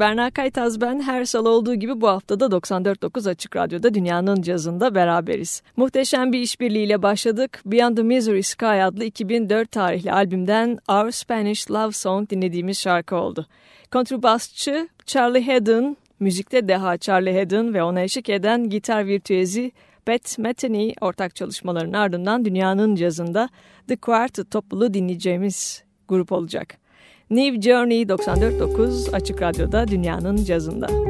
Berna Kaytaz ben her salı olduğu gibi bu haftada 94.9 Açık Radyo'da Dünyanın Cazı'nda beraberiz. Muhteşem bir işbirliğiyle başladık. Beyond the Misery Sky adlı 2004 tarihli albümden Our Spanish Love Song dinlediğimiz şarkı oldu. Kontrbasçı Charlie Haddon, müzikte deha Charlie Haddon ve ona eşlik eden gitar virtüezi Pat Metheny ortak çalışmaların ardından Dünyanın Cazı'nda The Quartet topluluğu dinleyeceğimiz grup olacak. New Journey 94.9 Açık Radyo'da Dünya'nın Cazında.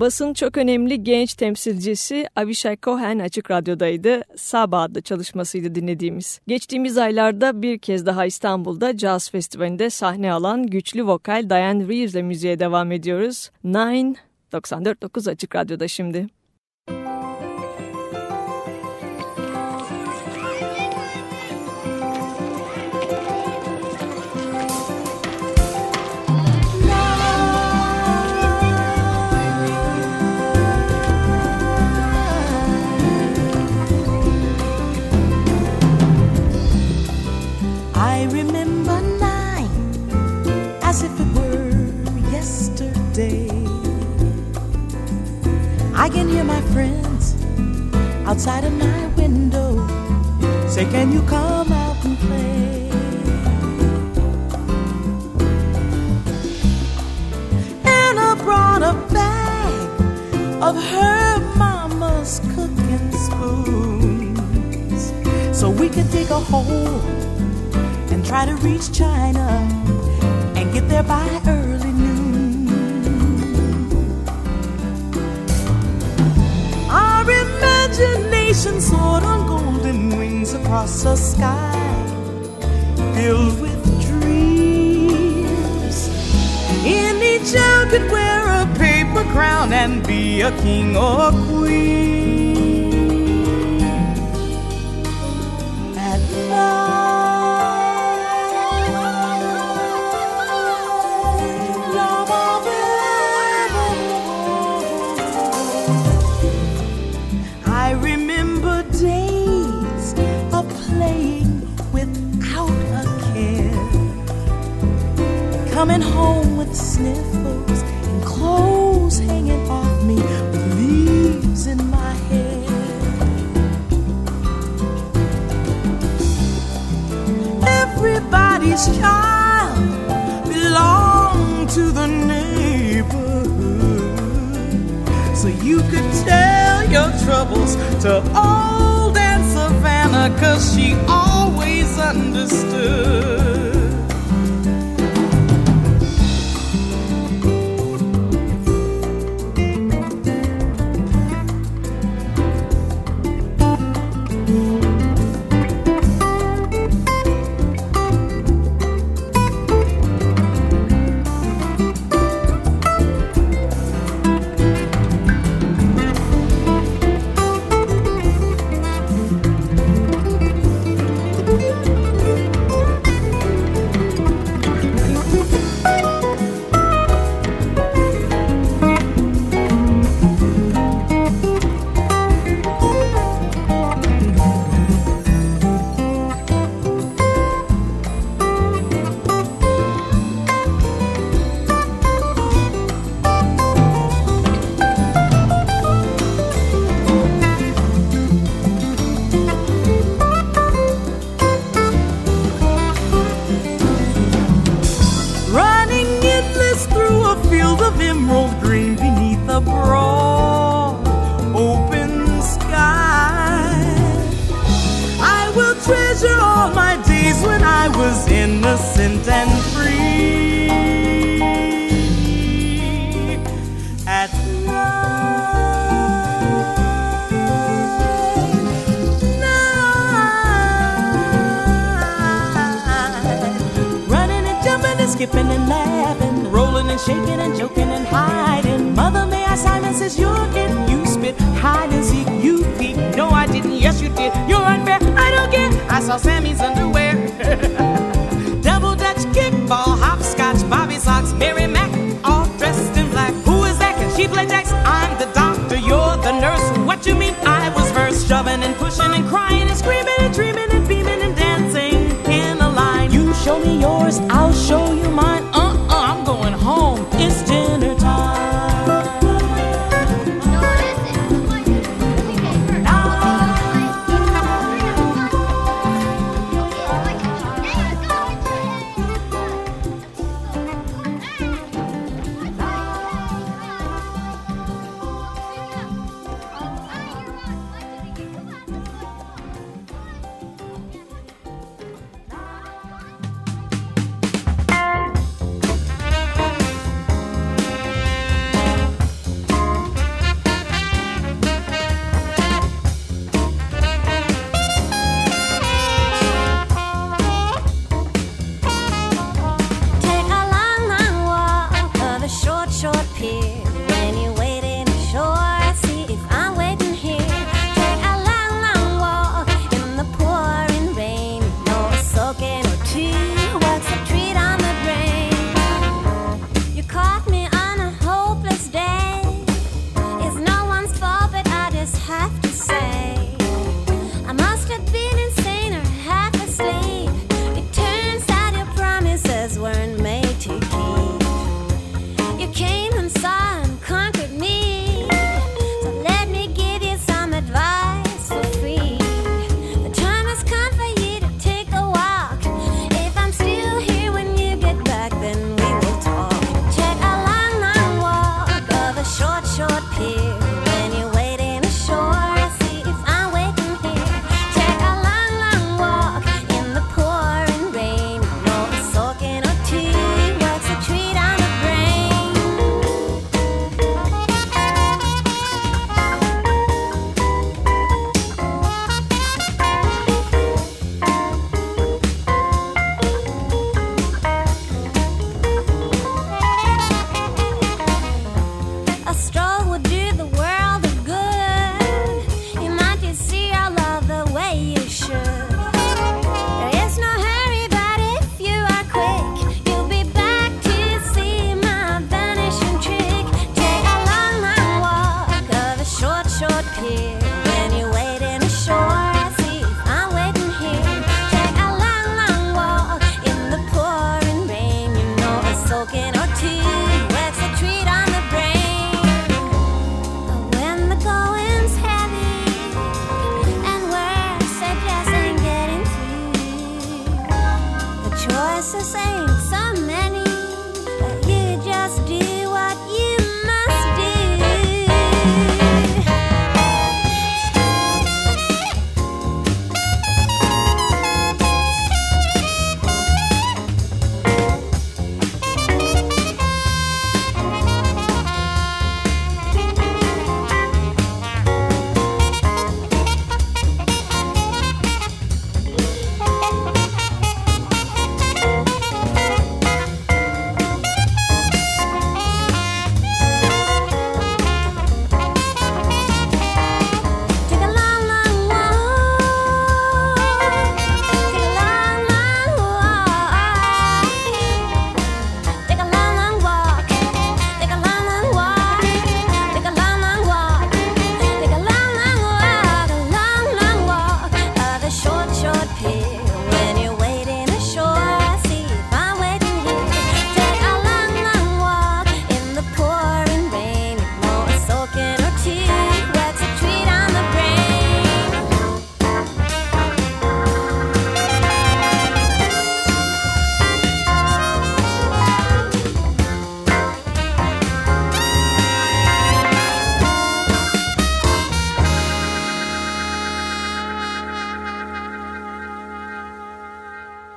Basın çok önemli genç temsilcisi Avishai Cohen Açık Radyo'daydı. Saba adlı çalışmasıydı dinlediğimiz. Geçtiğimiz aylarda bir kez daha İstanbul'da Jazz Festivali'nde sahne alan güçlü vokal Diane Reeves'le müziğe devam ediyoruz. Nine 94.9 Açık Radyo'da şimdi. Everybody's child belonged to the neighborhood. So you could tell your troubles to old Aunt Savannah, cause she always understood. and shaking and joking and hiding. Mother, may I Simon says you're getting You spit, hide and seek, you peep. No, I didn't, yes, you did. You're unfair, I don't care. I saw Sammy's underwear. Double Dutch kickball, hopscotch, Bobby socks, Mary Mac, all dressed in black. Who is that? Can she play jacks? I'm the doctor, you're the nurse. What you mean? I was first shoving and pushing and crying and screaming and dreaming and beaming and dancing in a line. You show me yours, I'll show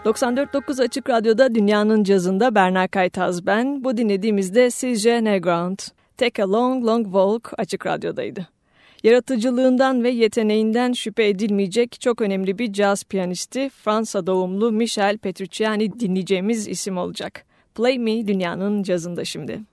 94.9 Açık Radyo'da Dünyanın Cazında Berna Kaytaz ben. Bu dinlediğimizde Sizce Ne Take a Long Long Walk Açık Radyo'daydı. Yaratıcılığından ve yeteneğinden şüphe edilmeyecek çok önemli bir caz piyanisti Fransa doğumlu Michel Petrucciani dinleyeceğimiz isim olacak. Play Me Dünyanın Cazında şimdi.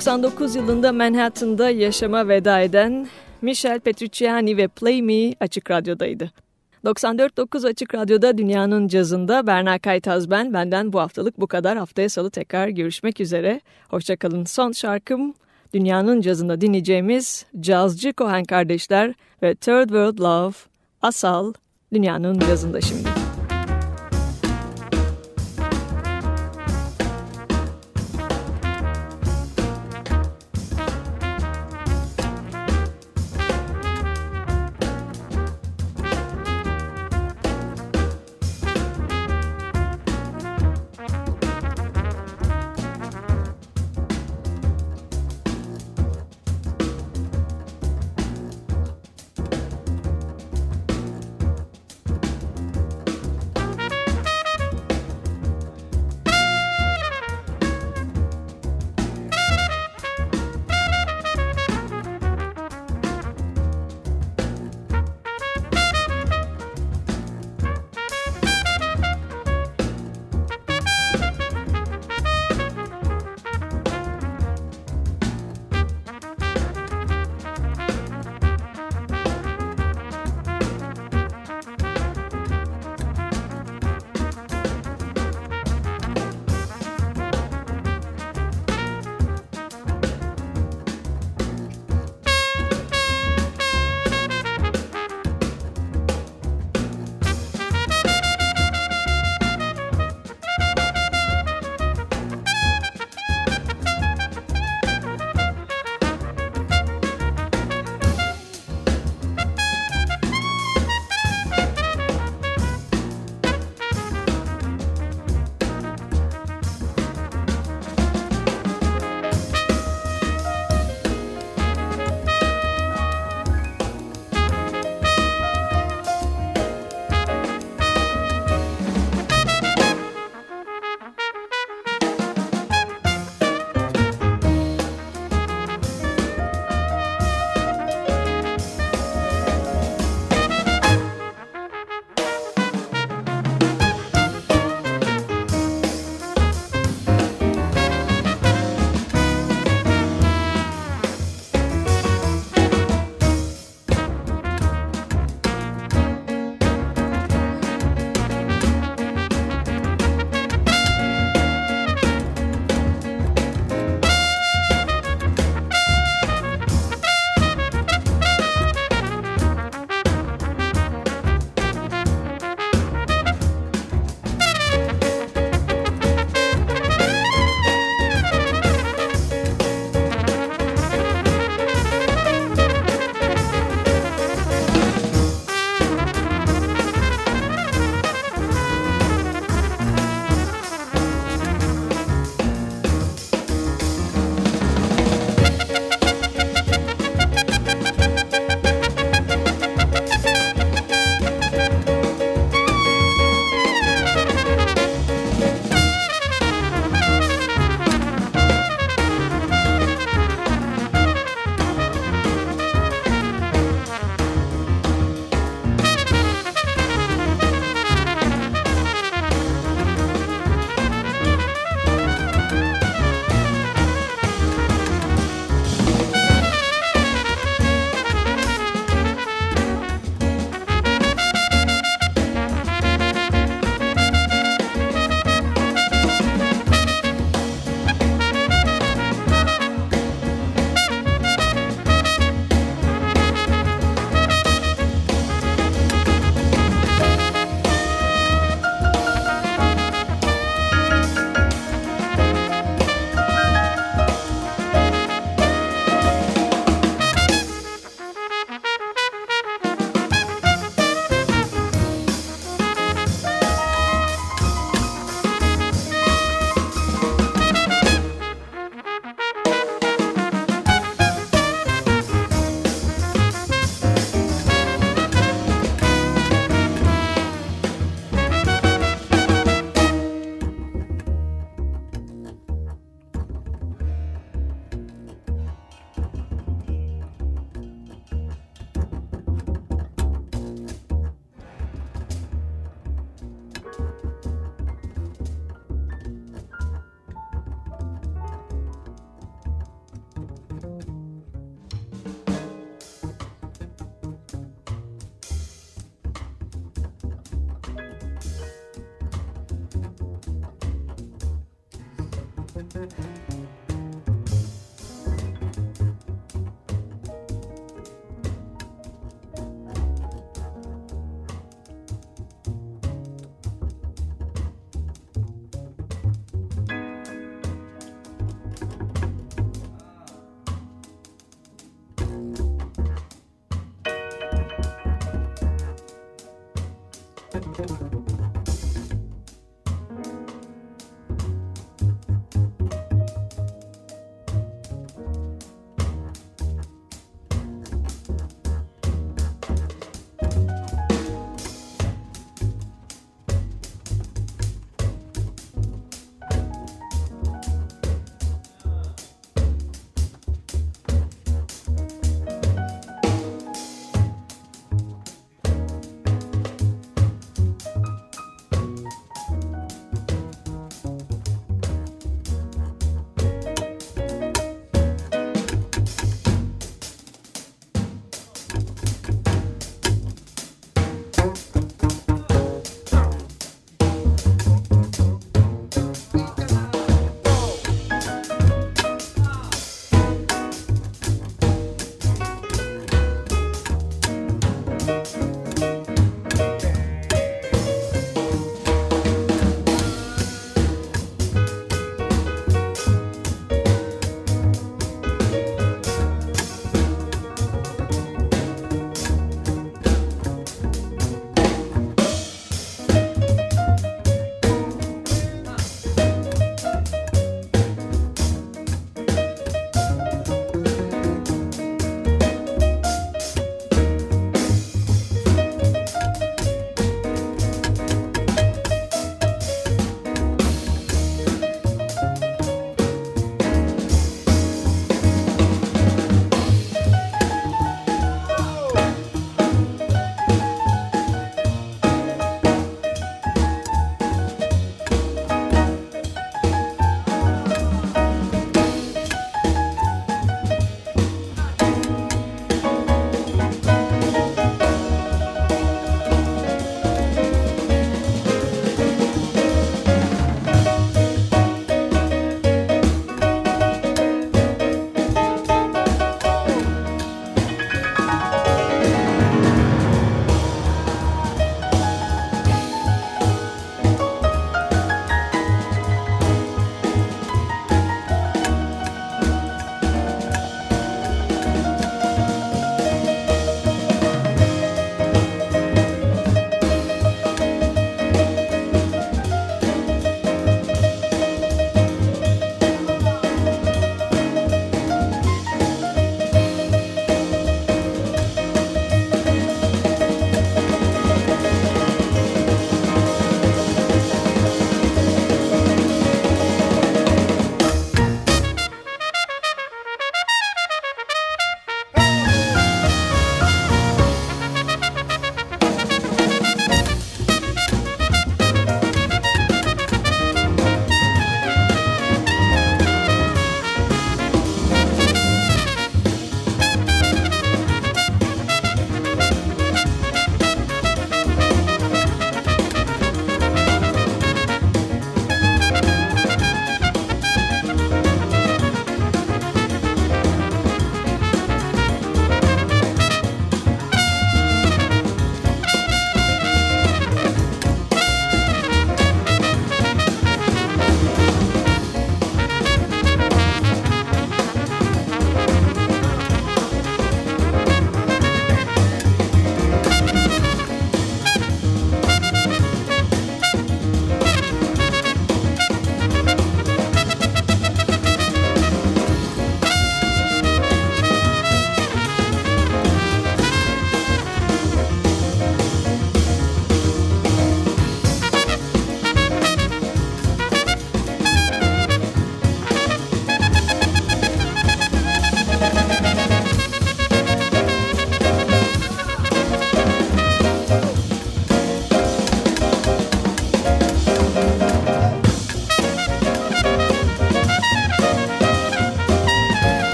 99 yılında Manhattan'da yaşama veda eden Michel Petrucciani ve Play Me Açık Radyo'daydı. 94.9 Açık Radyo'da Dünyanın Cazı'nda Berna Kaytaz ben. Benden bu haftalık bu kadar. Haftaya salı tekrar görüşmek üzere. Hoşçakalın. Son şarkım Dünyanın Cazı'nda dinleyeceğimiz cazcı Cohen kardeşler ve Third World Love Asal Dünyanın Cazı'nda şimdi.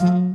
Mm-hmm.